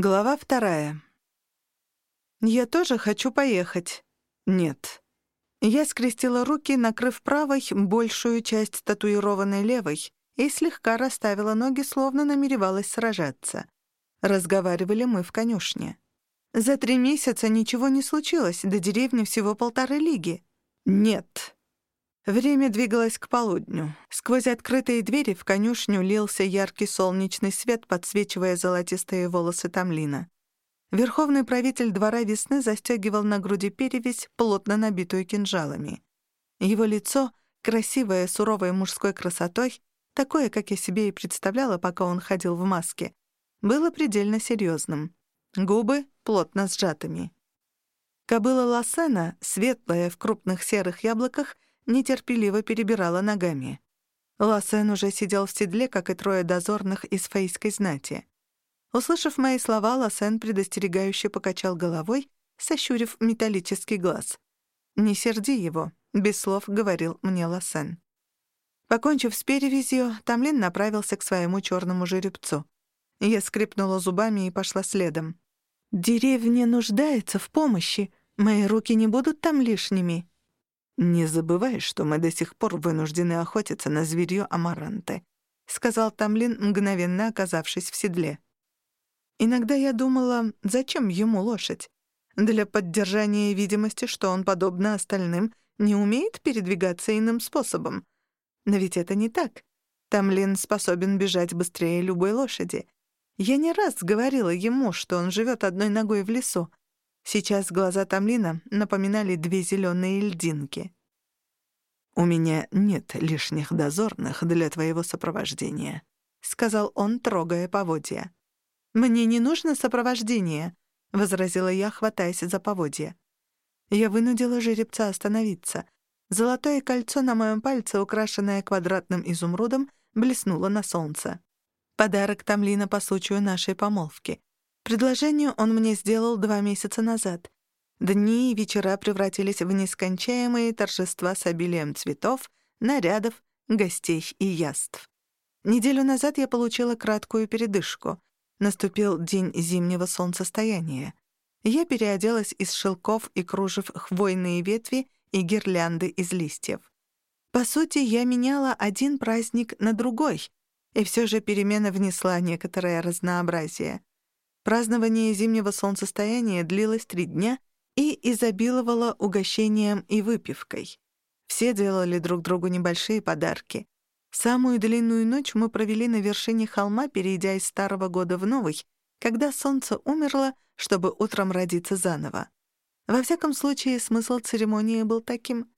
Глава вторая. «Я тоже хочу поехать». «Нет». Я скрестила руки, накрыв правой большую часть татуированной левой, и слегка расставила ноги, словно намеревалась сражаться. Разговаривали мы в конюшне. За три месяца ничего не случилось, до деревни всего полторы лиги. «Нет». Время двигалось к полудню. Сквозь открытые двери в конюшню лился яркий солнечный свет, подсвечивая золотистые волосы Тамлина. Верховный правитель двора весны застегивал на груди перевязь, плотно набитую кинжалами. Его лицо, красивое суровой мужской красотой, такое, как я себе и представляла, пока он ходил в маске, было предельно серьезным. Губы плотно сжатыми. Кобыла Лассена, светлая в крупных серых яблоках, нетерпеливо перебирала ногами. Лассен уже сидел в седле, как и трое дозорных из фейской знати. Услышав мои слова, Лассен предостерегающе покачал головой, сощурив металлический глаз. «Не серди его», — без слов говорил мне Лассен. Покончив с перевязью, Тамлин направился к своему черному жеребцу. Я скрипнула зубами и пошла следом. «Деревня нуждается в помощи. Мои руки не будут там лишними». «Не забывай, что мы до сих пор вынуждены охотиться на зверьё Амаранты», — сказал Тамлин, мгновенно оказавшись в седле. Иногда я думала, зачем ему лошадь? Для поддержания видимости, что он, подобно остальным, не умеет передвигаться иным способом. Но ведь это не так. Тамлин способен бежать быстрее любой лошади. Я не раз говорила ему, что он живет одной ногой в лесу. Сейчас глаза Тамлина напоминали две зеленые льдинки. «У меня нет лишних дозорных для твоего сопровождения», — сказал он, трогая поводья. «Мне не нужно сопровождение», — возразила я, хватаясь за поводья. Я вынудила жеребца остановиться. Золотое кольцо на моем пальце, украшенное квадратным изумрудом, блеснуло на солнце. Подарок Тамлина по случаю нашей помолвки. Предложение он мне сделал два месяца назад. Дни и вечера превратились в нескончаемые торжества с обилием цветов, нарядов, гостей и яств. Неделю назад я получила краткую передышку. Наступил день зимнего солнцестояния. Я переоделась из шелков и кружев хвойные ветви и гирлянды из листьев. По сути, я меняла один праздник на другой, и все же перемена внесла некоторое разнообразие. Празднование зимнего солнцестояния длилось три дня и изобиловало угощением и выпивкой. Все делали друг другу небольшие подарки. Самую длинную ночь мы провели на вершине холма, перейдя из старого года в новый, когда солнце умерло, чтобы утром родиться заново. Во всяком случае, смысл церемонии был таким.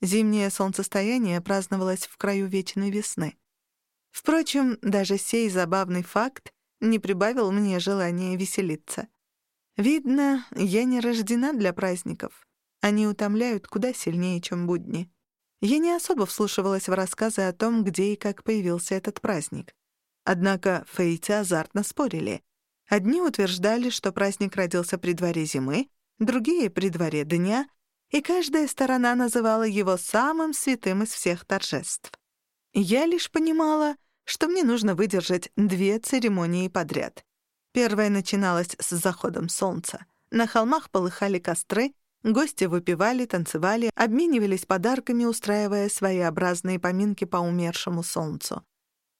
Зимнее солнцестояние праздновалось в краю вечной весны. Впрочем, даже сей забавный факт не прибавил мне желания веселиться. Видно, я не рождена для праздников. Они утомляют куда сильнее, чем будни. Я не особо вслушивалась в рассказы о том, где и как появился этот праздник. Однако фейцы азартно спорили. Одни утверждали, что праздник родился при дворе зимы, другие — при дворе дня, и каждая сторона называла его самым святым из всех торжеств. Я лишь понимала, что мне нужно выдержать две церемонии подряд. Первая начиналась с заходом солнца. На холмах полыхали костры, гости выпивали, танцевали, обменивались подарками, устраивая своеобразные поминки по умершему солнцу.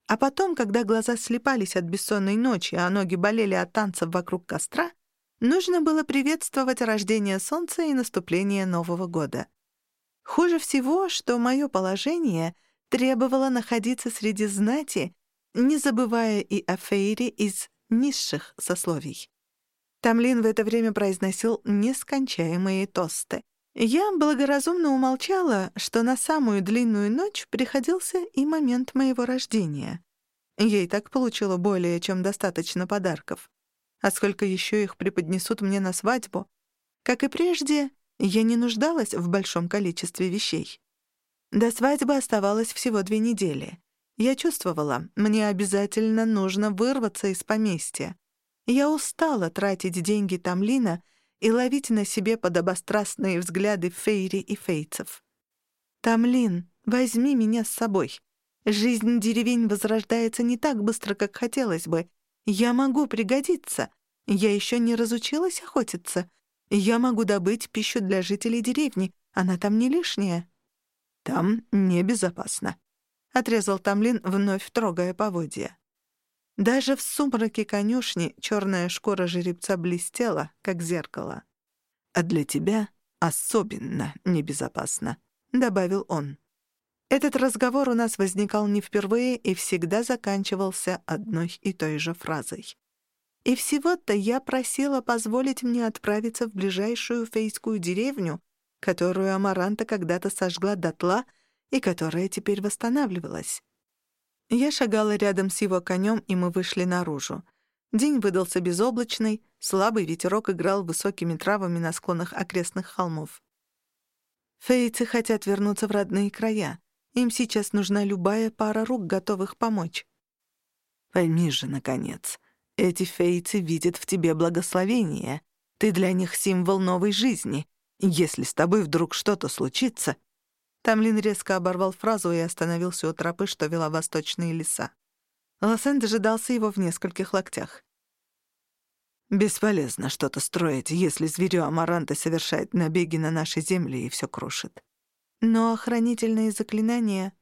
А потом, когда глаза слепались от бессонной ночи, а ноги болели от танцев вокруг костра, нужно было приветствовать рождение солнца и наступление Нового года. Хуже всего, что мое положение — требовала находиться среди знати, не забывая и о Фейре из низших сословий. Тамлин в это время произносил нескончаемые тосты. Я благоразумно умолчала, что на самую длинную ночь приходился и момент моего рождения. Ей так получила более чем достаточно подарков. А сколько еще их преподнесут мне на свадьбу? Как и прежде, я не нуждалась в большом количестве вещей. До свадьбы оставалось всего две недели. Я чувствовала, мне обязательно нужно вырваться из поместья. Я устала тратить деньги Тамлина и ловить на себе подобострастные взгляды Фейри и Фейцев. «Тамлин, возьми меня с собой. Жизнь деревень возрождается не так быстро, как хотелось бы. Я могу пригодиться. Я еще не разучилась охотиться. Я могу добыть пищу для жителей деревни. Она там не лишняя». «Там небезопасно», — отрезал Тамлин, вновь трогая поводья. Даже в сумраке конюшни черная шкура жеребца блестела, как зеркало. «А для тебя особенно небезопасно», — добавил он. Этот разговор у нас возникал не впервые и всегда заканчивался одной и той же фразой. И всего-то я просила позволить мне отправиться в ближайшую фейскую деревню, которую Амаранта когда-то сожгла дотла и которая теперь восстанавливалась. Я шагала рядом с его конем, и мы вышли наружу. День выдался безоблачный, слабый ветерок играл высокими травами на склонах окрестных холмов. Фейцы хотят вернуться в родные края. Им сейчас нужна любая пара рук, готовых помочь. Пойми же, наконец, эти фейцы видят в тебе благословение. Ты для них символ новой жизни. Если с тобой вдруг что-то случится...» Тамлин резко оборвал фразу и остановился у тропы, что вела восточные леса. Лосен дожидался его в нескольких локтях. «Бесполезно что-то строить, если зверю Амаранта совершает набеги на наши земли и все крушит. Но охранительные заклинания...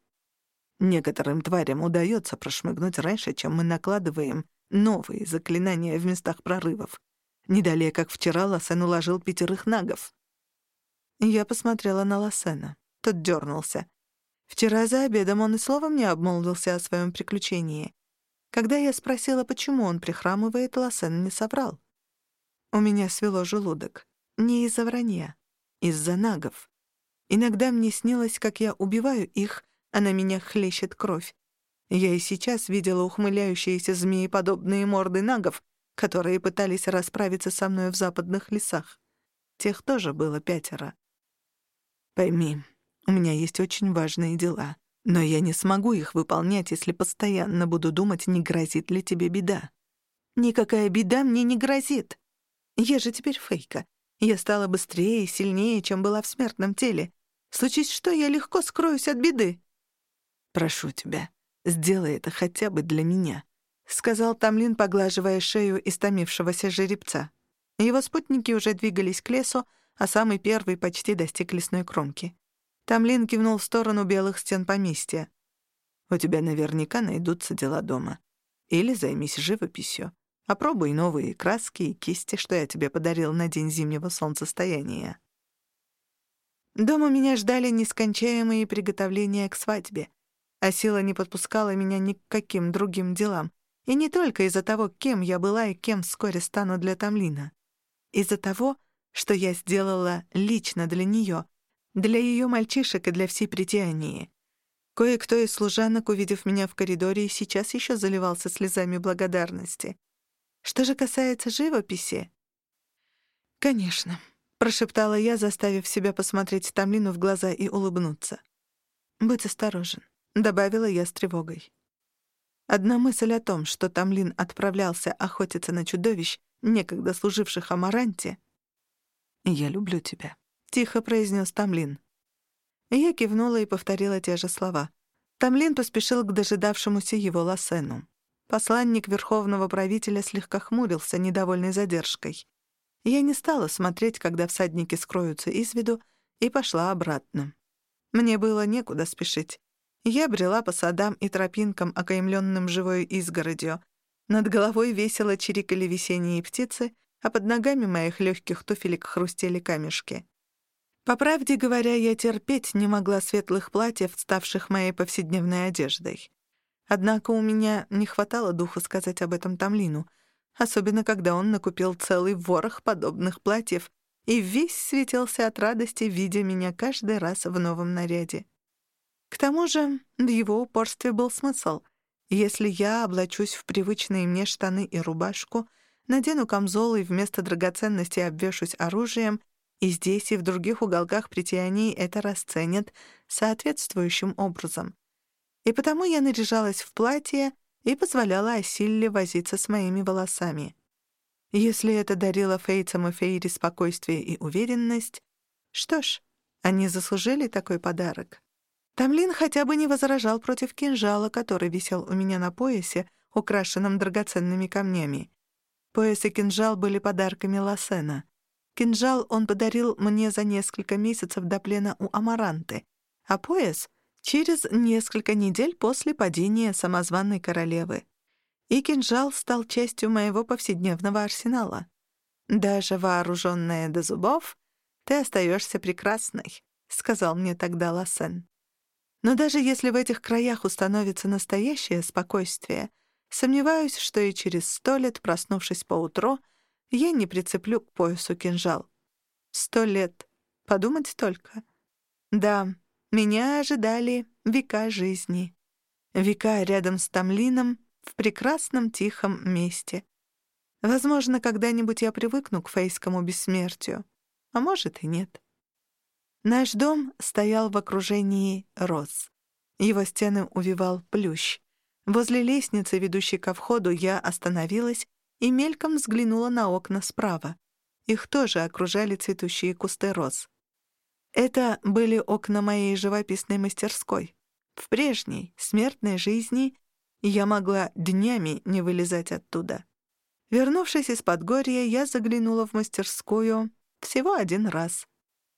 Некоторым тварям удается прошмыгнуть раньше, чем мы накладываем новые заклинания в местах прорывов. Не далее, как вчера, Лосен уложил пятерых нагов. Я посмотрела на Лосена. Тот дернулся. Вчера за обедом он и словом не обмолвился о своем приключении. Когда я спросила, почему он прихрамывает, Лосен не соврал. У меня свело желудок. Не из-за вранья. Из-за нагов. Иногда мне снилось, как я убиваю их, а на меня хлещет кровь. Я и сейчас видела ухмыляющиеся змееподобные морды нагов, которые пытались расправиться со мной в западных лесах. Тех тоже было пятеро. Пойми, у меня есть очень важные дела, но я не смогу их выполнять, если постоянно буду думать, не грозит ли тебе беда. Никакая беда мне не грозит. Я же теперь фейка. Я стала быстрее и сильнее, чем была в смертном теле. Случись что, я легко скроюсь от беды. Прошу тебя, сделай это хотя бы для меня, сказал Тамлин, поглаживая шею истомившегося жеребца. Его спутники уже двигались к лесу, а самый первый почти достиг лесной кромки. Тамлин кивнул в сторону белых стен поместья. «У тебя наверняка найдутся дела дома. Или займись живописью. Опробуй новые краски и кисти, что я тебе подарил на день зимнего солнцестояния». Дома меня ждали нескончаемые приготовления к свадьбе, а сила не подпускала меня ни к каким другим делам. И не только из-за того, кем я была и кем вскоре стану для Тамлина. Из-за того, что я сделала лично для нее, для ее мальчишек и для всей притянии. Кое-кто из служанок, увидев меня в коридоре, сейчас еще заливался слезами благодарности. Что же касается живописи... Конечно, прошептала я, заставив себя посмотреть Тамлину в глаза и улыбнуться. «Будь осторожен», — добавила я с тревогой. Одна мысль о том, что Тамлин отправлялся охотиться на чудовищ, некогда служивших Амаранте. «Я люблю тебя», — тихо произнес Тамлин. Я кивнула и повторила те же слова. Тамлин поспешил к дожидавшемуся его Лассену. Посланник верховного правителя слегка хмурился, недовольный задержкой. Я не стала смотреть, когда всадники скроются из виду, и пошла обратно. Мне было некуда спешить. Я брела по садам и тропинкам, окаймленным живой изгородью. Над головой весело чирикали весенние птицы, а под ногами моих легких туфелек хрустели камешки. По правде говоря, я терпеть не могла светлых платьев, ставших моей повседневной одеждой. Однако у меня не хватало духа сказать об этом Тамлину — особенно когда он накупил целый ворох подобных платьев и весь светился от радости, видя меня каждый раз в новом наряде. К тому же в его упорстве был смысл. Если я облачусь в привычные мне штаны и рубашку, надену камзол и вместо драгоценностей обвешусь оружием, и здесь, и в других уголках притяний это расценят соответствующим образом. И потому я наряжалась в платье, и позволяла Асилле возиться с моими волосами. Если это дарило Фейцам и Фейре спокойствие и уверенность, что ж, они заслужили такой подарок. Тамлин хотя бы не возражал против кинжала, который висел у меня на поясе, украшенном драгоценными камнями. Пояс и кинжал были подарками Лассена. Кинжал он подарил мне за несколько месяцев до плена у Амаранты, а пояс — через несколько недель после падения самозванной королевы. И кинжал стал частью моего повседневного арсенала. Даже вооруженная до зубов, ты остаешься прекрасной, — сказал мне тогда Лассен. Но даже если в этих краях установится настоящее спокойствие, сомневаюсь, что и через сто лет, проснувшись поутру, я не прицеплю к поясу кинжал. Сто лет. Подумать только. Да, меня ожидали века жизни. Века рядом с Тамлином в прекрасном тихом месте. Возможно, когда-нибудь я привыкну к фейскому бессмертию. А может и нет. Наш дом стоял в окружении роз. Его стены увивал плющ. Возле лестницы, ведущей ко входу, я остановилась и мельком взглянула на окна справа. Их тоже окружали цветущие кусты роз. Это были окна моей живописной мастерской. В прежней, смертной жизни я могла днями не вылезать оттуда. Вернувшись из Подгорья, я заглянула в мастерскую всего один раз.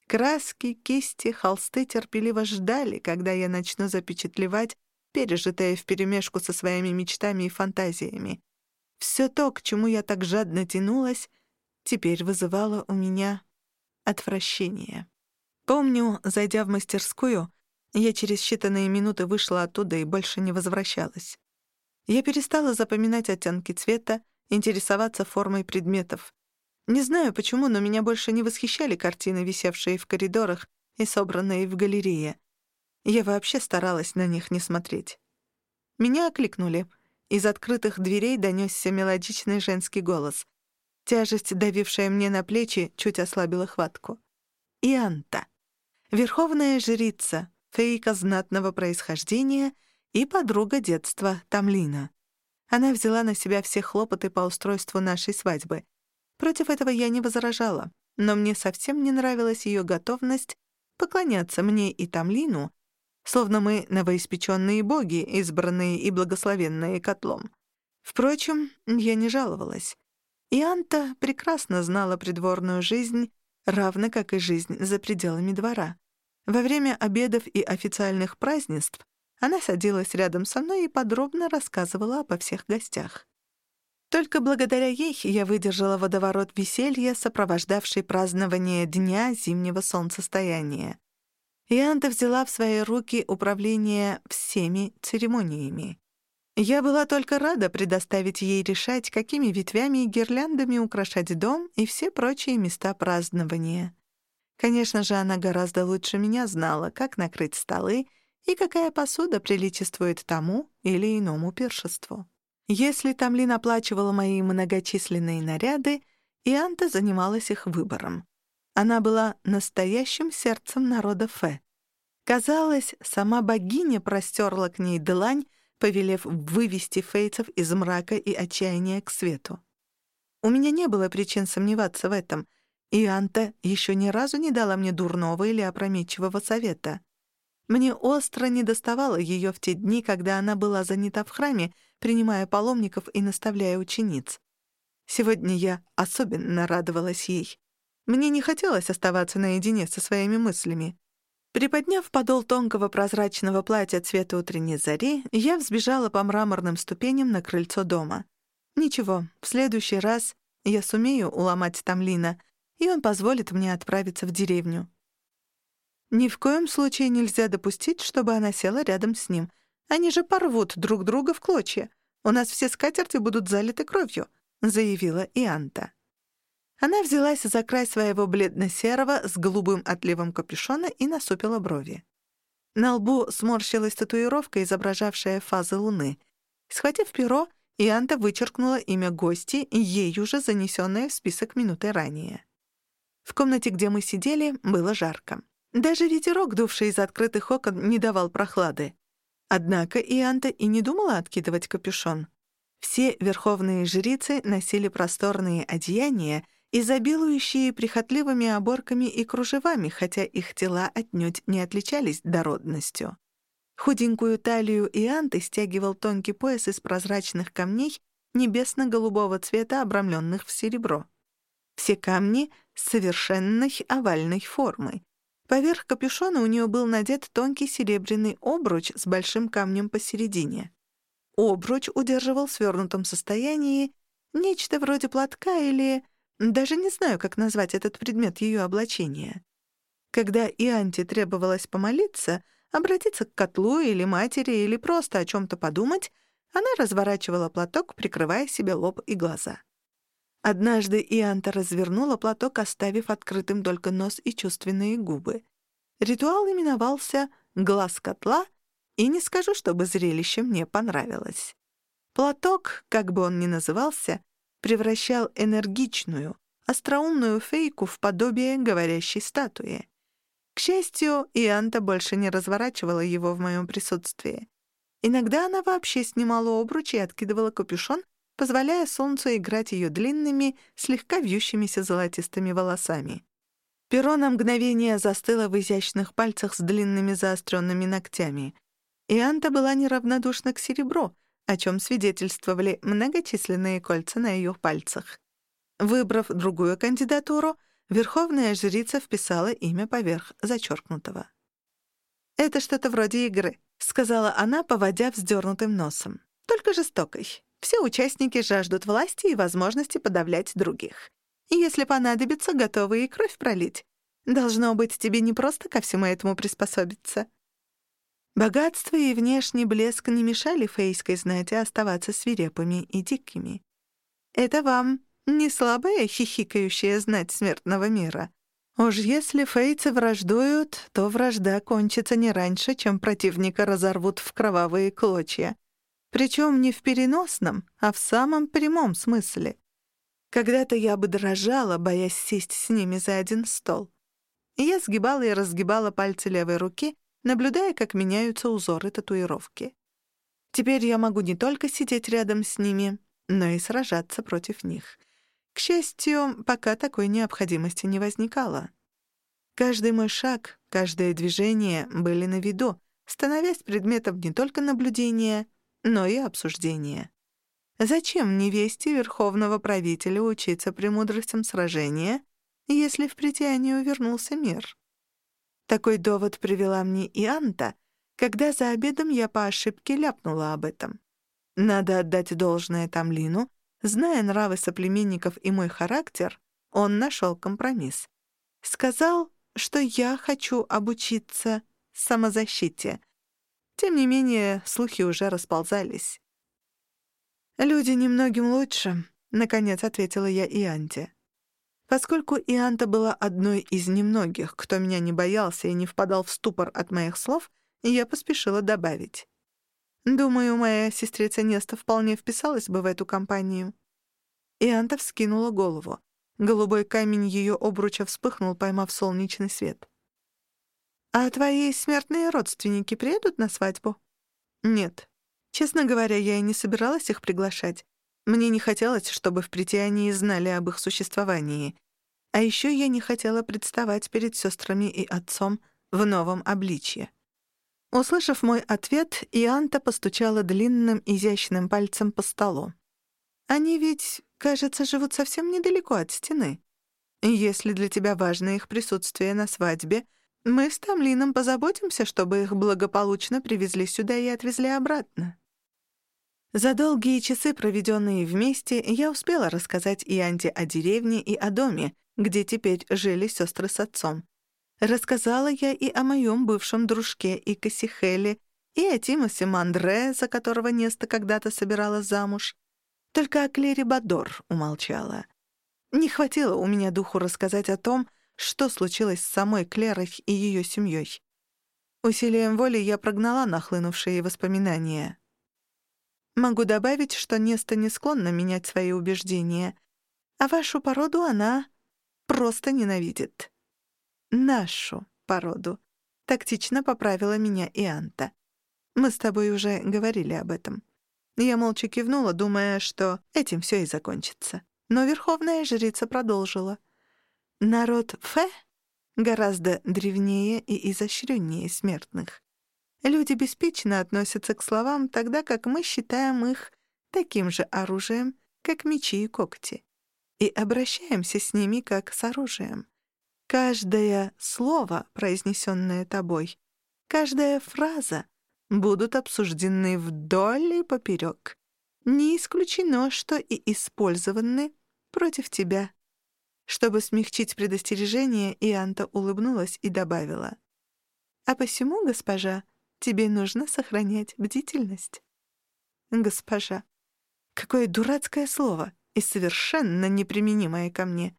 Краски, кисти, холсты терпеливо ждали, когда я начну запечатлевать пережитое вперемешку со своими мечтами и фантазиями. Все то, к чему я так жадно тянулась, теперь вызывало у меня отвращение. Помню, зайдя в мастерскую, я через считанные минуты вышла оттуда и больше не возвращалась. Я перестала запоминать оттенки цвета, интересоваться формой предметов. Не знаю почему, но меня больше не восхищали картины, висевшие в коридорах и собранные в галерее. Я вообще старалась на них не смотреть. Меня окликнули. Из открытых дверей донёсся мелодичный женский голос. Тяжесть, давившая мне на плечи, чуть ослабила хватку. Ианта. Верховная жрица, фейка знатного происхождения и подруга детства Тамлина. Она взяла на себя все хлопоты по устройству нашей свадьбы — Против этого я не возражала, но мне совсем не нравилась ее готовность поклоняться мне и Тамлину, словно мы новоиспеченные боги, избранные и благословенные котлом. Впрочем, я не жаловалась. И Анта прекрасно знала придворную жизнь, равно как и жизнь за пределами двора. Во время обедов и официальных празднеств она садилась рядом со мной и подробно рассказывала обо всех гостях. Только благодаря ей я выдержала водоворот веселья, сопровождавший празднование Дня зимнего солнцестояния. Ианта взяла в свои руки управление всеми церемониями. Я была только рада предоставить ей решать, какими ветвями и гирляндами украшать дом и все прочие места празднования. Конечно же, она гораздо лучше меня знала, как накрыть столы и какая посуда приличествует тому или иному пиршеству. Если Тамлин оплачивала мои многочисленные наряды, Ианта занималась их выбором. Она была настоящим сердцем народа Фе. Казалось, сама богиня простерла к ней длань, повелев вывести фейцев из мрака и отчаяния к свету. У меня не было причин сомневаться в этом, и Анта еще ни разу не дала мне дурного или опрометчивого совета. Мне остро недоставало ее в те дни, когда она была занята в храме, принимая паломников и наставляя учениц. Сегодня я особенно радовалась ей. Мне не хотелось оставаться наедине со своими мыслями. Приподняв подол тонкого прозрачного платья цвета утренней зари, я взбежала по мраморным ступеням на крыльцо дома. Ничего, в следующий раз я сумею уломать Тамлина, и он позволит мне отправиться в деревню. Ни в коем случае нельзя допустить, чтобы она села рядом с ним. Они же порвут друг друга в клочья. У нас все скатерти будут залиты кровью», — заявила Ианта. Она взялась за край своего бледно-серого с голубым отливом капюшона и насупила брови. На лбу сморщилась татуировка, изображавшая фазы луны. Схватив перо, Ианта вычеркнула имя гости, ей уже занесенное в список минуты ранее. В комнате, где мы сидели, было жарко. Даже ветерок, дувший из открытых окон, не давал прохлады. Однако Ианта и не думала откидывать капюшон. Все верховные жрицы носили просторные одеяния, изобилующие прихотливыми оборками и кружевами, хотя их тела отнюдь не отличались дородностью. Худенькую талию Ианты стягивал тонкий пояс из прозрачных камней, небесно-голубого цвета, обрамленных в серебро. Все камни совершенной овальной формы. Поверх капюшона у нее был надет тонкий серебряный обруч с большим камнем посередине. Обруч удерживал в свернутом состоянии нечто вроде платка или... Даже не знаю, как назвать этот предмет ее облачения. Когда Ианте требовалось помолиться, обратиться к котлу или матери, или просто о чем-то подумать, она разворачивала платок, прикрывая себе лоб и глаза. Однажды Ианта развернула платок, оставив открытым только нос и чувственные губы. Ритуал именовался «глаз котла», и не скажу, чтобы зрелище мне понравилось. Платок, как бы он ни назывался, превращал энергичную, остроумную фейку в подобие говорящей статуи. К счастью, Ианта больше не разворачивала его в моем присутствии. Иногда она вообще снимала обруч и откидывала капюшон, позволяя солнцу играть ее длинными, слегка вьющимися золотистыми волосами. Перо на мгновение застыло в изящных пальцах с длинными заостренными ногтями. И Анта была неравнодушна к серебру, о чем свидетельствовали многочисленные кольца на ее пальцах. Выбрав другую кандидатуру, верховная жрица вписала имя поверх зачеркнутого. «Это что-то вроде игры», — сказала она, поводя вздернутым носом. «Только жестокой. Все участники жаждут власти и возможности подавлять других. Если понадобится, готовы и кровь пролить. Должно быть, тебе не просто ко всему этому приспособиться. Богатство и внешний блеск не мешали фейской знати оставаться свирепыми и дикими. Это вам не слабая хихикающая знать смертного мира. Уж если фейцы враждуют, то вражда кончится не раньше, чем противника разорвут в кровавые клочья. Причем не в переносном, а в самом прямом смысле. Когда-то я бы дрожала, боясь сесть с ними за один стол. я сгибала и разгибала пальцы левой руки, наблюдая, как меняются узоры татуировки. Теперь я могу не только сидеть рядом с ними, но и сражаться против них. К счастью, пока такой необходимости не возникало. Каждый мой шаг, каждое движение были на виду, становясь предметом не только наблюдения, но и обсуждения. Зачем невесте верховного правителя учиться премудростям сражения, если в притянию вернулся мир? Такой довод привела мне и Анта, когда за обедом я по ошибке ляпнула об этом. Надо отдать должное Тамлину, зная нравы соплеменников и мой характер, он нашел компромисс. Сказал, что я хочу обучиться самозащите, тем не менее, слухи уже расползались. «Люди немногим лучше», — наконец ответила я Ианте. Поскольку Ианта была одной из немногих, кто меня не боялся и не впадал в ступор от моих слов, я поспешила добавить. «Думаю, моя сестрица Неста вполне вписалась бы в эту компанию». Ианта вскинула голову. Голубой камень ее обруча вспыхнул, поймав солнечный свет. «А твои смертные родственники приедут на свадьбу?» «Нет. Честно говоря, я и не собиралась их приглашать. Мне не хотелось, чтобы в притянии знали об их существовании. А еще я не хотела представать перед сестрами и отцом в новом обличье». Услышав мой ответ, Ианта постучала длинным изящным пальцем по столу. «Они ведь, кажется, живут совсем недалеко от стены. Если для тебя важно их присутствие на свадьбе, мы с Тамлином позаботимся, чтобы их благополучно привезли сюда и отвезли обратно». За долгие часы, проведенные вместе, я успела рассказать и Анте о деревне, и о доме, где теперь жили сестры с отцом. Рассказала я и о моем бывшем дружке и Кассихеле, и о Тимосе Мандре, за которого Неста когда-то собирала замуж. Только о Клере Бадор умолчала. Не хватило у меня духу рассказать о том, что случилось с самой Клерой и ее семьей. Усилием воли я прогнала нахлынувшие воспоминания. Могу добавить, что Неста не склонна менять свои убеждения, а вашу породу она просто ненавидит. Нашу породу. Тактично поправила меня и Анта. Мы с тобой уже говорили об этом. Я молча кивнула, думая, что этим все и закончится. Но верховная жрица продолжила. Народ Фе гораздо древнее и изощреннее смертных. Люди беспечно относятся к словам, тогда как мы считаем их таким же оружием, как мечи и когти, и обращаемся с ними как с оружием. Каждое слово, произнесенное тобой, каждая фраза будут обсуждены вдоль и поперек. Не исключено, что и использованы против тебя. Чтобы смягчить предостережение, Ианта улыбнулась и добавила. «А посему, госпожа, тебе нужно сохранять бдительность». «Госпожа». Какое дурацкое слово и совершенно неприменимое ко мне.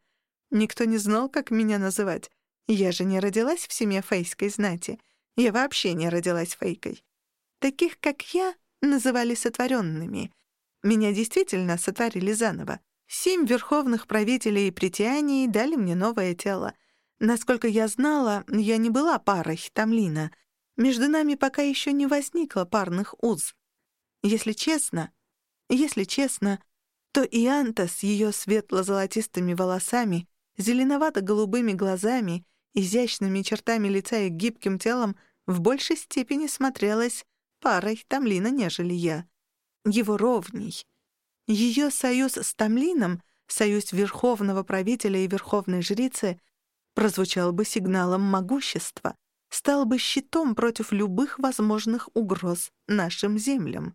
Никто не знал, как меня называть. Я же не родилась в семье фейской знати. Я вообще не родилась фейкой. Таких, как я, называли сотворенными. Меня действительно сотворили заново. Семь верховных правителей притянии дали мне новое тело. Насколько я знала, я не была парой Тамлина. Между нами пока еще не возникло парных уз. Если честно, если честно, то Ианта с ее светло-золотистыми волосами, зеленовато-голубыми глазами, изящными чертами лица и гибким телом в большей степени смотрелась парой Тамлина, нежели я. Его ровней — ее союз с Тамлином, союз верховного правителя и верховной жрицы, прозвучал бы сигналом могущества, стал бы щитом против любых возможных угроз нашим землям.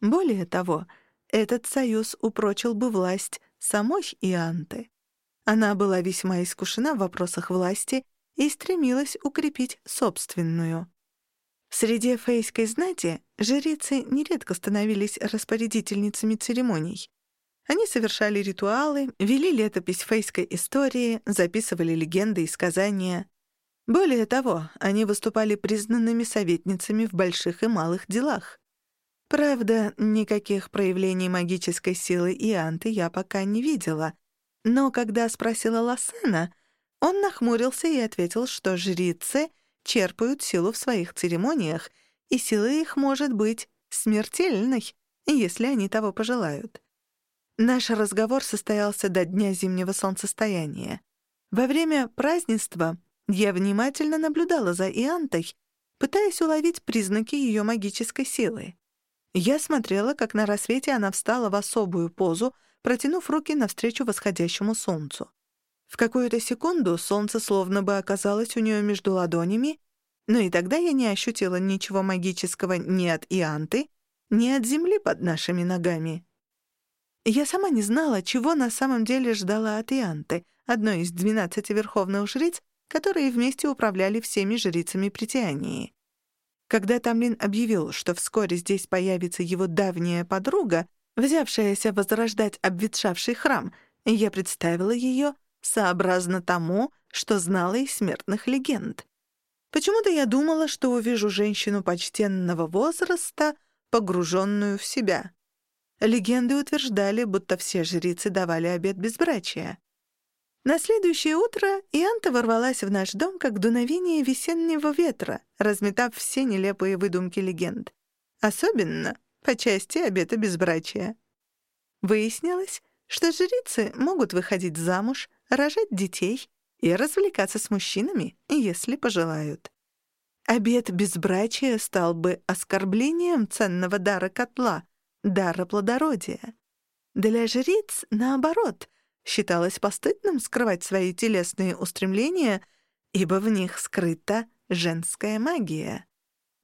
Более того, этот союз упрочил бы власть самой Ианты. Она была весьма искушена в вопросах власти и стремилась укрепить собственную. Среди фейской знати жрицы нередко становились распорядительницами церемоний. Они совершали ритуалы, вели летопись фейской истории, записывали легенды и сказания. Более того, они выступали признанными советницами в больших и малых делах. Правда, никаких проявлений магической силы Ианты я пока не видела. Но когда спросила Лассена, он нахмурился и ответил, что жрицы черпают силу в своих церемониях, и сила их может быть смертельной, если они того пожелают. Наш разговор состоялся до дня зимнего солнцестояния. Во время празднества я внимательно наблюдала за Иантой, пытаясь уловить признаки ее магической силы. Я смотрела, как на рассвете она встала в особую позу, протянув руки навстречу восходящему солнцу. В какую-то секунду солнце словно бы оказалось у нее между ладонями, но и тогда я не ощутила ничего магического ни от Ианты, ни от земли под нашими ногами. Я сама не знала, чего на самом деле ждала от Ианты, одной из двенадцати верховных жриц, которые вместе управляли всеми жрицами Притянии. Когда Тамлин объявил, что вскоре здесь появится его давняя подруга, взявшаяся возрождать обветшавший храм, я представила ее — сообразно тому, что знала из смертных легенд. Почему-то я думала, что увижу женщину почтенного возраста, погруженную в себя. Легенды утверждали, будто все жрицы давали обет безбрачия. На следующее утро Ианта ворвалась в наш дом, как дуновение весеннего ветра, разметав все нелепые выдумки легенд. Особенно по части обета безбрачия. Выяснилось, что жрицы могут выходить замуж, рожать детей и развлекаться с мужчинами, если пожелают. Обед безбрачия стал бы оскорблением ценного дара котла, дара плодородия. Для жриц, наоборот, считалось постыдным скрывать свои телесные устремления, ибо в них скрыта женская магия.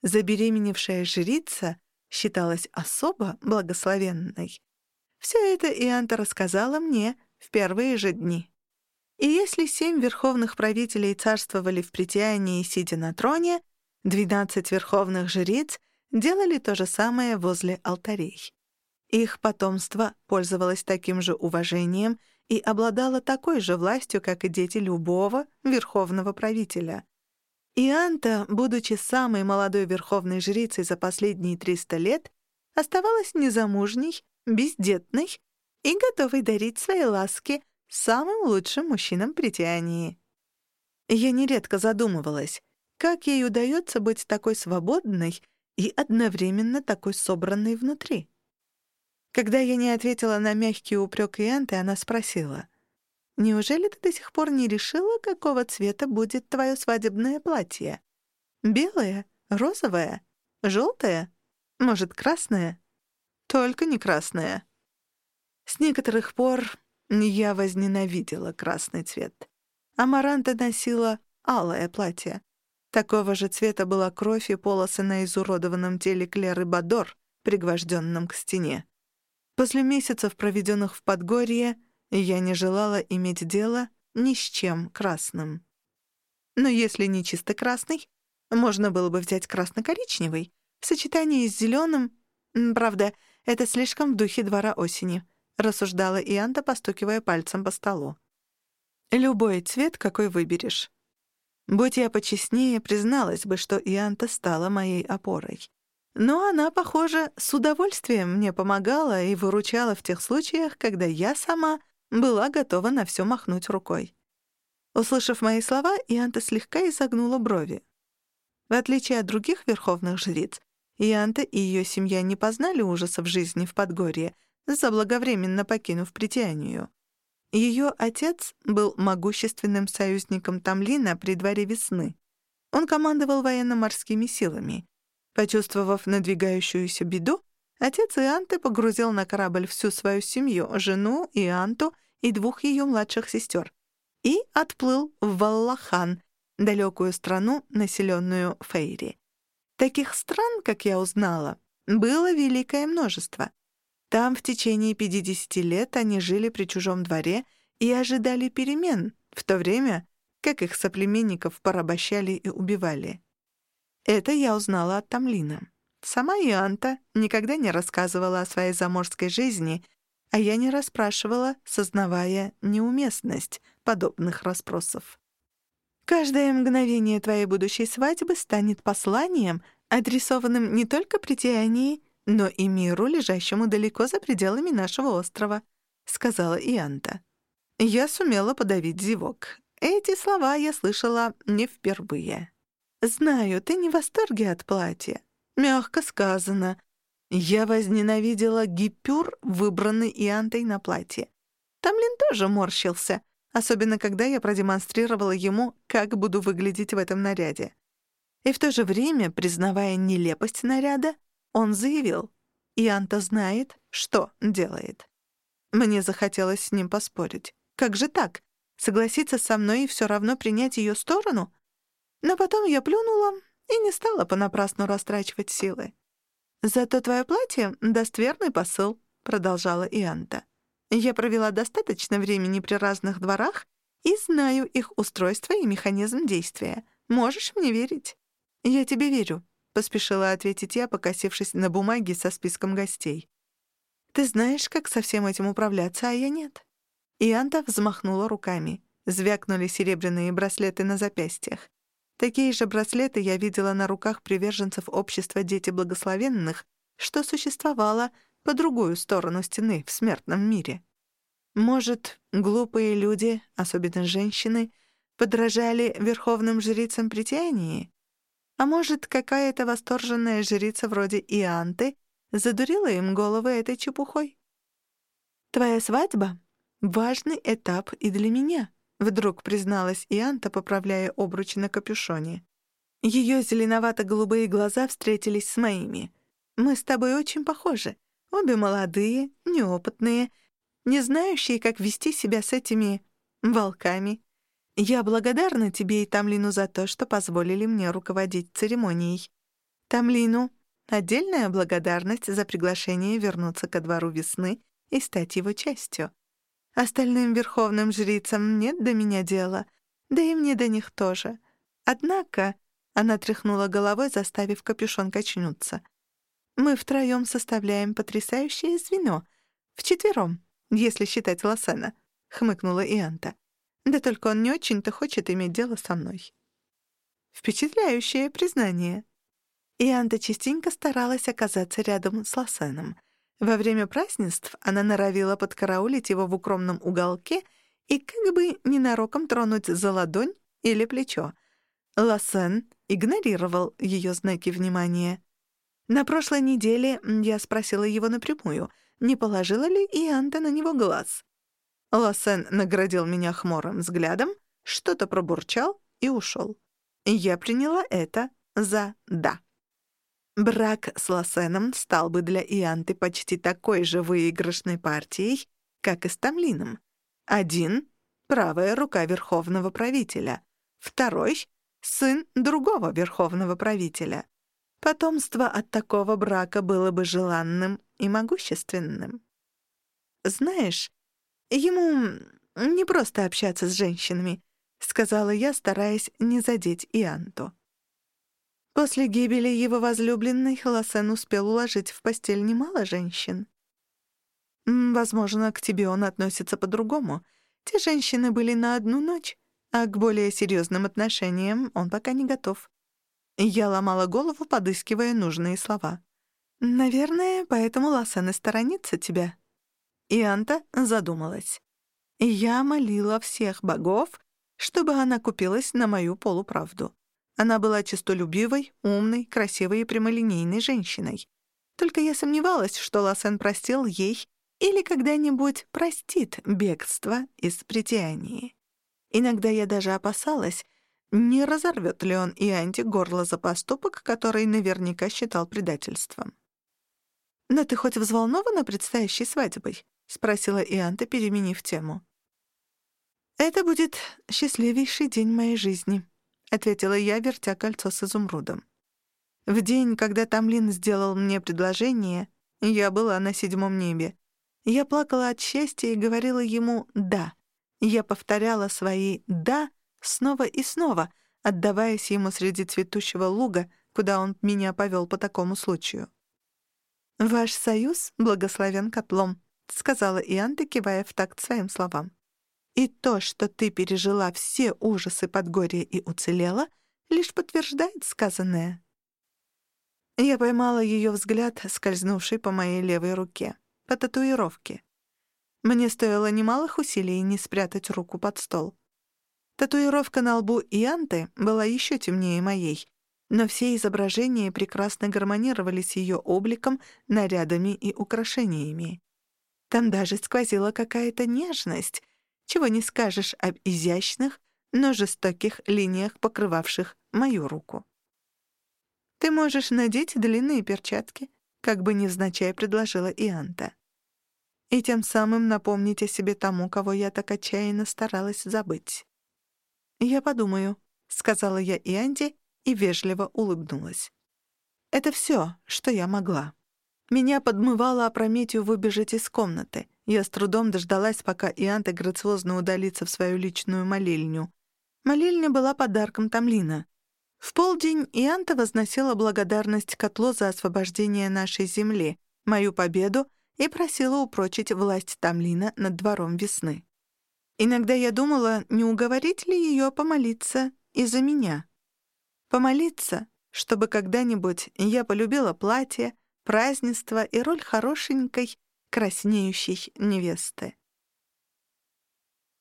Забеременевшая жрица считалась особо благословенной. Все это Ианта рассказала мне в первые же дни. И если семь верховных правителей царствовали в притянии, сидя на троне, двенадцать верховных жриц делали то же самое возле алтарей. Их потомство пользовалось таким же уважением и обладало такой же властью, как и дети любого верховного правителя. Ианта, будучи самой молодой верховной жрицей за последние 300 лет, оставалась незамужней, бездетной и готовой дарить свои ласки — самым лучшим мужчинам притянии. Я нередко задумывалась, как ей удается быть такой свободной и одновременно такой собранной внутри. Когда я не ответила на мягкий упрек Ианты, она спросила, «Неужели ты до сих пор не решила, какого цвета будет твое свадебное платье? Белое? Розовое? Желтое? Может, красное?» Только не красное. С некоторых пор я возненавидела красный цвет. Амаранта носила алое платье. Такого же цвета была кровь и полосы на изуродованном теле Клеры Бадор, пригвожденном к стене. После месяцев, проведенных в Подгорье, я не желала иметь дело ни с чем красным. Но если не чисто красный, можно было бы взять красно-коричневый в сочетании с зеленым. Правда, это слишком в духе двора осени, рассуждала Ианта, постукивая пальцем по столу. Любой цвет, какой выберешь. Будь я почестнее, призналась бы, что Ианта стала моей опорой. Но она, похоже, с удовольствием мне помогала и выручала в тех случаях, когда я сама была готова на все махнуть рукой. Услышав мои слова, Ианта слегка изогнула брови. В отличие от других верховных жриц, Ианта и ее семья не познали ужасов жизни в Подгорье, заблаговременно покинув притянию. Ее отец был могущественным союзником Тамлина при дворе весны. Он командовал военно-морскими силами. Почувствовав надвигающуюся беду, отец Ианты погрузил на корабль всю свою семью, жену, Ианту и двух ее младших сестер, и отплыл в Валлахан, далекую страну, населенную Фейри. Таких стран, как я узнала, было великое множество. Там в течение 50 лет они жили при чужом дворе и ожидали перемен, в то время как их соплеменников порабощали и убивали. Это я узнала от Тамлина. Сама Ианта никогда не рассказывала о своей заморской жизни, а я не расспрашивала, сознавая неуместность подобных расспросов. Каждое мгновение твоей будущей свадьбы станет посланием, адресованным не только притянии, но и миру, лежащему далеко за пределами нашего острова», — сказала Ианта. Я сумела подавить зевок. Эти слова я слышала не впервые. «Знаю, ты не в восторге от платья. Мягко сказано. Я возненавидела гипюр, выбранный Иантой на платье. Тамлин тоже морщился, особенно когда я продемонстрировала ему, как буду выглядеть в этом наряде. И в то же время, признавая нелепость наряда, он заявил, Ианта знает, что делает. Мне захотелось с ним поспорить. Как же так? Согласиться со мной и все равно принять ее сторону? Но потом я плюнула и не стала понапрасну растрачивать силы. «Зато твое платье даст верный посыл», — продолжала Ианта. «Я провела достаточно времени при разных дворах и знаю их устройство и механизм действия. Можешь мне верить?» «Я тебе верю», — поспешила ответить я, покосившись на бумаге со списком гостей. «Ты знаешь, как со всем этим управляться, а я нет». Ианта взмахнула руками. Звякнули серебряные браслеты на запястьях. Такие же браслеты я видела на руках приверженцев общества «Дети благословенных», что существовало по другую сторону стены в смертном мире. Может, глупые люди, особенно женщины, подражали верховным жрицам притянии? А может, какая-то восторженная жрица вроде Ианты задурила им головы этой чепухой? «Твоя свадьба — важный этап и для меня», Вдруг призналась Ианта, поправляя обруч на капюшоне. Ее зеленовато-голубые глаза встретились с моими. «Мы с тобой очень похожи. Обе молодые, неопытные, не знающие, как вести себя с этими... волками. Я благодарна тебе и Тамлину за то, что позволили мне руководить церемонией. Тамлину — отдельная благодарность за приглашение вернуться ко двору весны и стать его частью. Остальным верховным жрицам нет до меня дела, да и мне до них тоже. Однако, — она тряхнула головой, заставив капюшон качнуться, — мы втроём составляем потрясающее звено. Вчетвером, если считать Лосена, — хмыкнула Ианта. Да только он не очень-то хочет иметь дело со мной. Впечатляющее признание. Ианта частенько старалась оказаться рядом с Лосеном. Во время празднеств она норовила подкараулить его в укромном уголке и как бы ненароком тронуть за ладонь или плечо. Лассен игнорировал ее знаки внимания. На прошлой неделе я спросила его напрямую, не положила ли Ианта на него глаз. Лассен наградил меня хмурым взглядом, что-то пробурчал и ушел. Я приняла это за «да». Брак с Лосеном стал бы для Ианты почти такой же выигрышной партией, как и с Тамлином. Один — правая рука верховного правителя, второй — сын другого верховного правителя. Потомство от такого брака было бы желанным и могущественным. Знаешь, ему не просто общаться с женщинами, сказала я, стараясь не задеть Ианту. После гибели его возлюбленной Лосен успел уложить в постель немало женщин. Возможно, к тебе он относится по-другому. Те женщины были на одну ночь, а к более серьезным отношениям он пока не готов. Я ломала голову, подыскивая нужные слова. «Наверное, поэтому Лосен и сторонится тебя». И Анта задумалась. Я молила всех богов, чтобы она купилась на мою полуправду. Она была честолюбивой, умной, красивой и прямолинейной женщиной. Только я сомневалась, что Лосен простил ей или когда-нибудь простит бегство из притянии. Иногда я даже опасалась, не разорвет ли он и Анти горло за поступок, который наверняка считал предательством. «Но ты хоть взволнована предстоящей свадьбой?» — спросила Ианта, переменив тему. «Это будет счастливейший день моей жизни», — ответила я, вертя кольцо с изумрудом. В день, когда Тамлин сделал мне предложение, я была на седьмом небе. Я плакала от счастья и говорила ему «да». Я повторяла свои «да» снова и снова, отдаваясь ему среди цветущего луга, куда он меня повел по такому случаю. «Ваш союз благословен котлом», — сказала Ианта, кивая в такт своим словам. «И то, что ты пережила все ужасы Подгорья и уцелела, лишь подтверждает сказанное». Я поймала ее взгляд, скользнувший по моей левой руке, по татуировке. Мне стоило немалых усилий не спрятать руку под стол. Татуировка на лбу Ианты была еще темнее моей, но все изображения прекрасно гармонировали с ее обликом, нарядами и украшениями. Там даже сквозила какая-то нежность, чего не скажешь об изящных, но жестоких линиях, покрывавших мою руку. «Ты можешь надеть длинные перчатки», как бы невзначай предложила Ианта. И тем самым напомнить о себе тому, кого я так отчаянно старалась забыть. «Я подумаю», — сказала я и Анди и вежливо улыбнулась. «Это все, что я могла». Меня подмывало опрометью выбежать из комнаты. Я с трудом дождалась, пока Ианта грациозно удалится в свою личную молельню. Молельня была подарком Тамлина. В полдень Ианта возносила благодарность котло за освобождение нашей земли, мою победу и просила упрочить власть Тамлина над двором весны. Иногда я думала, не уговорить ли ее помолиться из-за меня. Помолиться, чтобы когда-нибудь я полюбила платье, празднество и роль хорошенькой, краснеющей невесты.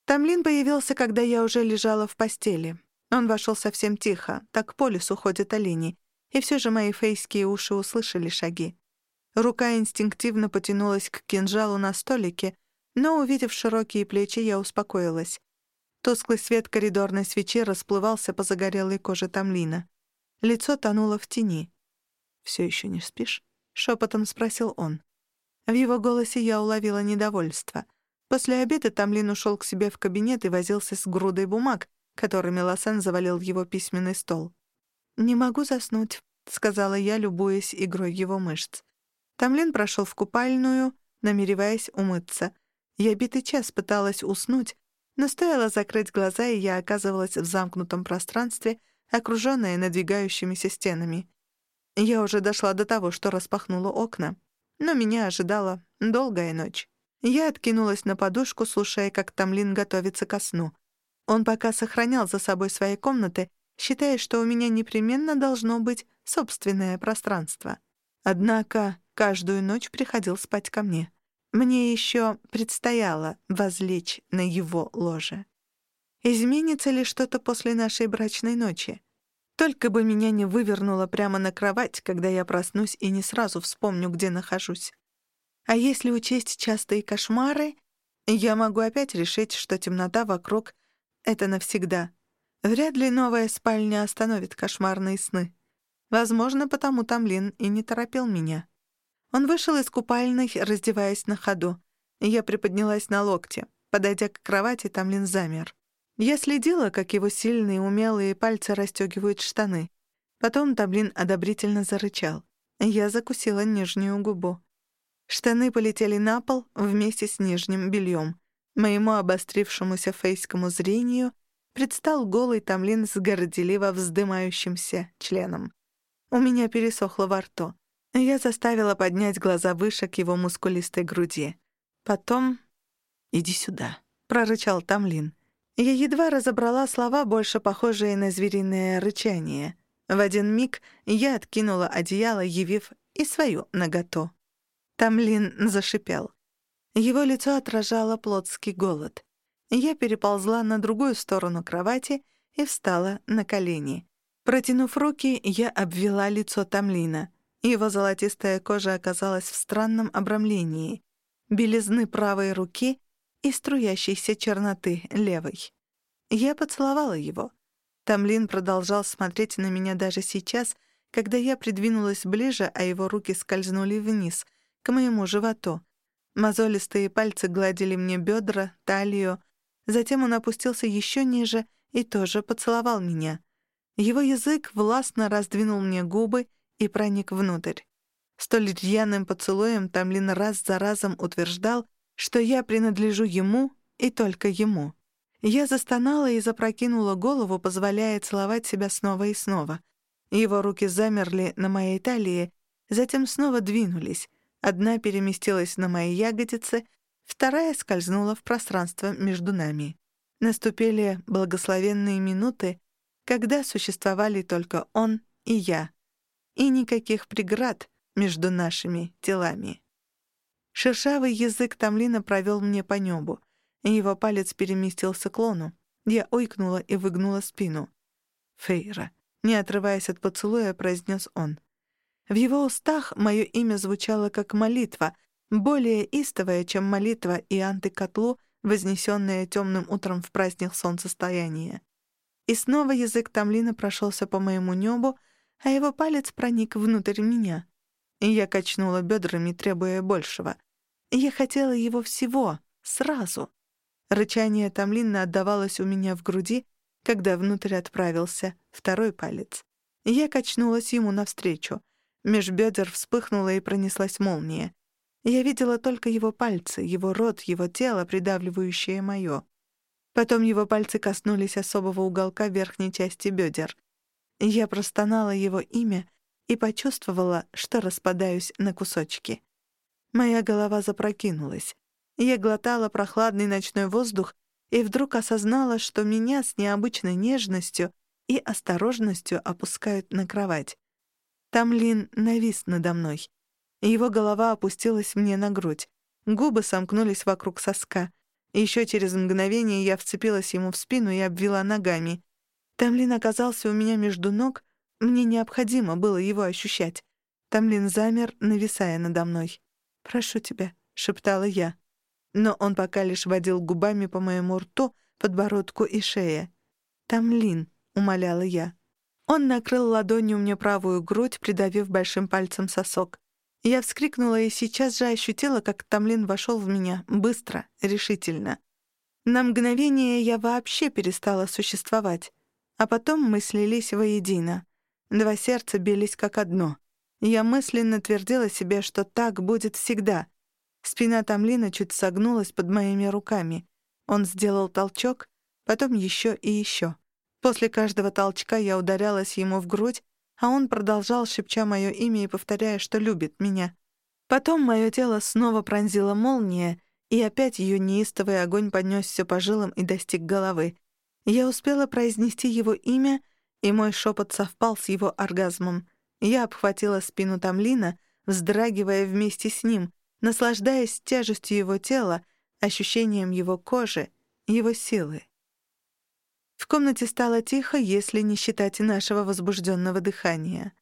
Тамлин появился, когда я уже лежала в постели. Он вошел совсем тихо, так по лесу ходят олени, и все же мои фейские уши услышали шаги. Рука инстинктивно потянулась к кинжалу на столике, но, увидев широкие плечи, я успокоилась. Тусклый свет коридорной свечи расплывался по загорелой коже Тамлина. Лицо тонуло в тени. «Все еще не спишь?» — шепотом спросил он. В его голосе я уловила недовольство. После обеда Тамлин ушел к себе в кабинет и возился с грудой бумаг, которыми Лосен завалил его письменный стол. «Не могу заснуть», — сказала я, любуясь игрой его мышц. Тамлин прошел в купальную, намереваясь умыться. Я битый час пыталась уснуть, но стоило закрыть глаза, и я оказывалась в замкнутом пространстве, окружённая надвигающимися стенами. Я уже дошла до того, что распахнула окна, но меня ожидала долгая ночь. Я откинулась на подушку, слушая, как Тамлин готовится ко сну. Он пока сохранял за собой свои комнаты, считая, что у меня непременно должно быть собственное пространство. Однако каждую ночь приходил спать ко мне. Мне еще предстояло возлечь на его ложе. Изменится ли что-то после нашей брачной ночи? Только бы меня не вывернуло прямо на кровать, когда я проснусь и не сразу вспомню, где нахожусь. А если учесть частые кошмары, я могу опять решить, что темнота вокруг — это навсегда. Вряд ли новая спальня остановит кошмарные сны. Возможно, потому Тамлин и не торопил меня. Он вышел из купальной, раздеваясь на ходу. Я приподнялась на локте. Подойдя к кровати, Тамлин замер. Я следила, как его сильные умелые пальцы расстегивают штаны. Потом Тамлин одобрительно зарычал. Я закусила нижнюю губу. Штаны полетели на пол вместе с нижним бельем. Моему обострившемуся фейскому зрению предстал голый Тамлин с горделиво вздымающимся членом. У меня пересохло во рту. Я заставила поднять глаза выше к его мускулистой груди. Потом... «Иди сюда», — прорычал Тамлин. Я едва разобрала слова, больше похожие на звериное рычание. В один миг я откинула одеяло, явив и свою наготу. Тамлин зашипел. Его лицо отражало плотский голод. Я переползла на другую сторону кровати и встала на колени. Протянув руки, я обвела лицо Тамлина. Его золотистая кожа оказалась в странном обрамлении. Белизны правой руки и струящейся черноты левой. Я поцеловала его. Тамлин продолжал смотреть на меня даже сейчас, когда я придвинулась ближе, а его руки скользнули вниз, к моему животу. Мозолистые пальцы гладили мне бедра, талию. Затем он опустился еще ниже и тоже поцеловал меня. Его язык властно раздвинул мне губы и проник внутрь. Столь рьяным поцелуем Тамлин раз за разом утверждал, что я принадлежу ему и только ему. Я застонала и запрокинула голову, позволяя целовать себя снова и снова. Его руки замерли на моей талии, затем снова двинулись. Одна переместилась на мои ягодицы, вторая скользнула в пространство между нами. Наступили благословенные минуты, когда существовали только он и я, и никаких преград между нашими телами. Шершавый язык Тамлина провел мне по небу. Его палец переместился к лону. Я ойкнула и выгнула спину. «Фейра», не отрываясь от поцелуя, произнес он. В его устах мое имя звучало как молитва, более истовая, чем молитва и антикотлу, вознесенная темным утром в праздник солнцестояния. И снова язык Тамлина прошелся по моему небу, а его палец проник внутрь меня. Я качнула бедрами, требуя большего. Я хотела его всего, сразу. Рычание Тамлина отдавалось у меня в груди, когда внутрь отправился второй палец. Я качнулась ему навстречу — Меж бедер вспыхнула и пронеслась молния. Я видела только его пальцы, его рот, его тело, придавливающее моё. Потом его пальцы коснулись особого уголка верхней части бедер. Я простонала его имя и почувствовала, что распадаюсь на кусочки. Моя голова запрокинулась. Я глотала прохладный ночной воздух и вдруг осознала, что меня с необычной нежностью и осторожностью опускают на кровать. Тамлин навис надо мной. Его голова опустилась мне на грудь. Губы сомкнулись вокруг соска. Еще через мгновение я вцепилась ему в спину и обвела ногами. Тамлин оказался у меня между ног, мне необходимо было его ощущать. Тамлин замер, нависая надо мной. «Прошу тебя», — шептала я. Но он пока лишь водил губами по моему рту, подбородку и шее. «Тамлин», — умоляла я. Он накрыл ладонью мне правую грудь, придавив большим пальцем сосок. Я вскрикнула и сейчас же ощутила, как Тамлин вошел в меня, быстро, решительно. На мгновение я вообще перестала существовать. А потом мы слились воедино. Два сердца бились как одно. Я мысленно твердила себе, что так будет всегда. Спина Тамлина чуть согнулась под моими руками. Он сделал толчок, потом еще и еще. После каждого толчка я ударялась ему в грудь, а он продолжал, шепча мое имя и повторяя, что любит меня. Потом мое тело снова пронзила молния, и опять ее неистовый огонь поднесся по жилам и достиг головы. Я успела произнести его имя, и мой шепот совпал с его оргазмом. Я обхватила спину Тамлина, вздрагивая вместе с ним, наслаждаясь тяжестью его тела, ощущением его кожи, его силы. В комнате стало тихо, если не считать нашего возбужденного дыхания.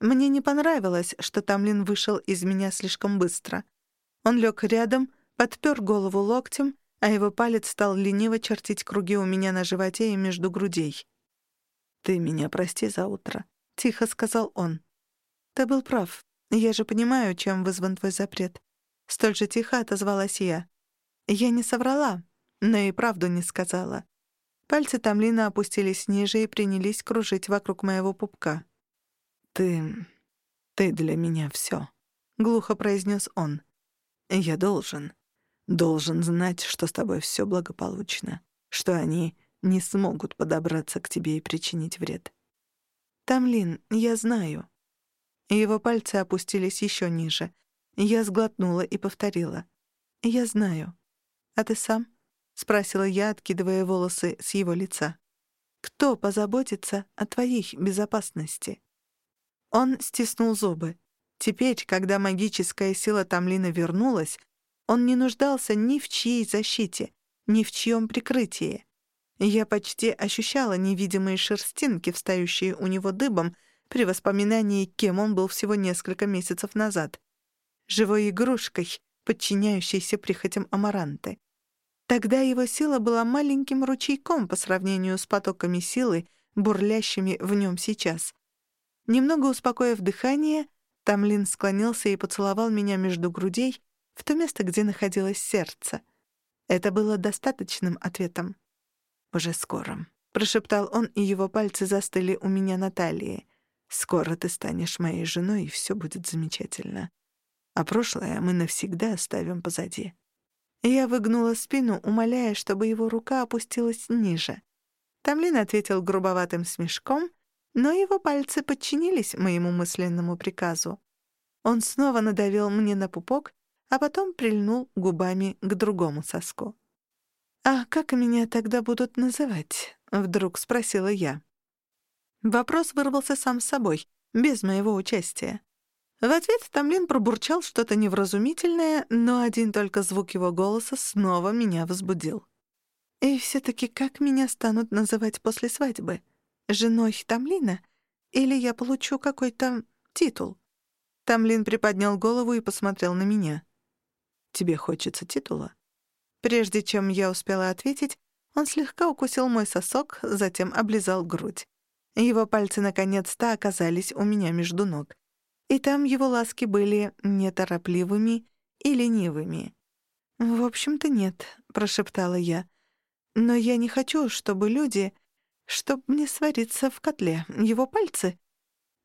Мне не понравилось, что Тамлин вышел из меня слишком быстро. Он лег рядом, подпер голову локтем, а его палец стал лениво чертить круги у меня на животе и между грудей. «Ты меня прости за утро», —— тихо сказал он. «Ты был прав. Я же понимаю, чем вызван твой запрет». Столь же тихо отозвалась я. Я не соврала, но и правду не сказала. Пальцы Тамлина опустились ниже и принялись кружить вокруг моего пупка. «Ты... ты для меня всё», — глухо произнес он. «Я должен, должен знать, что с тобой всё благополучно, что они не смогут подобраться к тебе и причинить вред». «Тамлин, я знаю». Его пальцы опустились ещё ниже. Я сглотнула и повторила. «Я знаю. А ты сам?» — спросила я, откидывая волосы с его лица. «Кто позаботится о твоей безопасности?» Он стиснул зубы. Теперь, когда магическая сила Тамлина вернулась, он не нуждался ни в чьей защите, ни в чьем прикрытии. Я почти ощущала невидимые шерстинки, встающие у него дыбом, при воспоминании, кем он был всего несколько месяцев назад. Живой игрушкой, подчиняющейся прихотям Амаранты. Тогда его сила была маленьким ручейком по сравнению с потоками силы, бурлящими в нем сейчас. Немного успокоив дыхание, Тамлин склонился и поцеловал меня между грудей в то место, где находилось сердце. Это было достаточным ответом. «Уже скоро», — прошептал он, и его пальцы застыли у меня на талии. «Скоро ты станешь моей женой, и все будет замечательно. А прошлое мы навсегда оставим позади». Я выгнула спину, умоляя, чтобы его рука опустилась ниже. Тамлин ответил грубоватым смешком, но его пальцы подчинились моему мысленному приказу. Он снова надавил мне на пупок, а потом прильнул губами к другому соску. «А как меня тогда будут называть?» — вдруг спросила я. Вопрос вырвался сам собой, без моего участия. В ответ Тамлин пробурчал что-то невразумительное, но один только звук его голоса снова меня возбудил. «И все-таки как меня станут называть после свадьбы? Женой Тамлина? Или я получу какой-то титул?» Тамлин приподнял голову и посмотрел на меня. «Тебе хочется титула?» Прежде чем я успела ответить, он слегка укусил мой сосок, затем облизал грудь. Его пальцы наконец-то оказались у меня между ног и там его ласки были неторопливыми и ленивыми. «В общем-то, нет», — прошептала я. «Но я не хочу, чтобы люди... Чтоб мне свариться в котле. Его пальцы?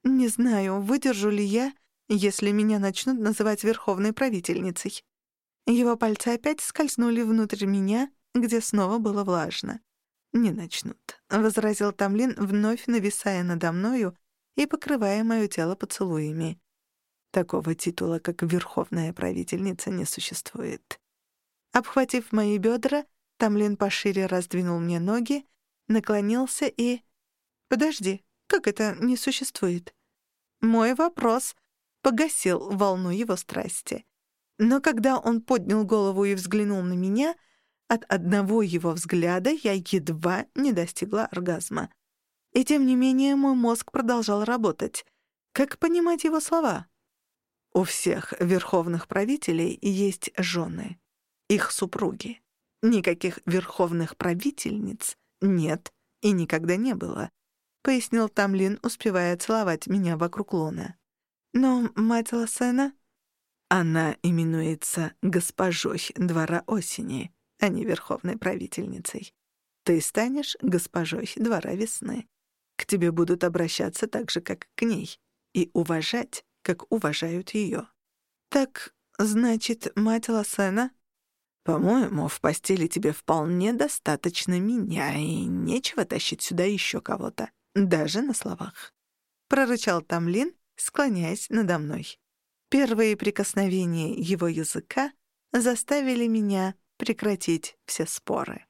Не знаю, выдержу ли я, если меня начнут называть верховной правительницей». Его пальцы опять скользнули внутрь меня, где снова было влажно. «Не начнут», — возразил Тамлин, вновь нависая надо мною и покрывая моё тело поцелуями. Такого титула, как верховная правительница, не существует. Обхватив мои бедра, Тамлин пошире раздвинул мне ноги, наклонился и... «Подожди, как это не существует?» Мой вопрос погасил волну его страсти. Но когда он поднял голову и взглянул на меня, от одного его взгляда я едва не достигла оргазма. И тем не менее мой мозг продолжал работать. Как понимать его слова? У всех верховных правителей есть жены, их супруги. Никаких верховных правительниц нет и никогда не было, пояснил Тамлин, успевая целовать меня вокруг лона. Но мать Лосена... Она именуется госпожой двора осени, а не верховной правительницей. Ты станешь госпожой двора весны. К тебе будут обращаться так же, как к ней, и уважать, как уважают ее. Так, значит, мать Лосена? По-моему, в постели тебе вполне достаточно меня, и нечего тащить сюда еще кого-то, даже на словах. Прорычал Тамлин, склоняясь надо мной. Первые прикосновения его языка заставили меня прекратить все споры.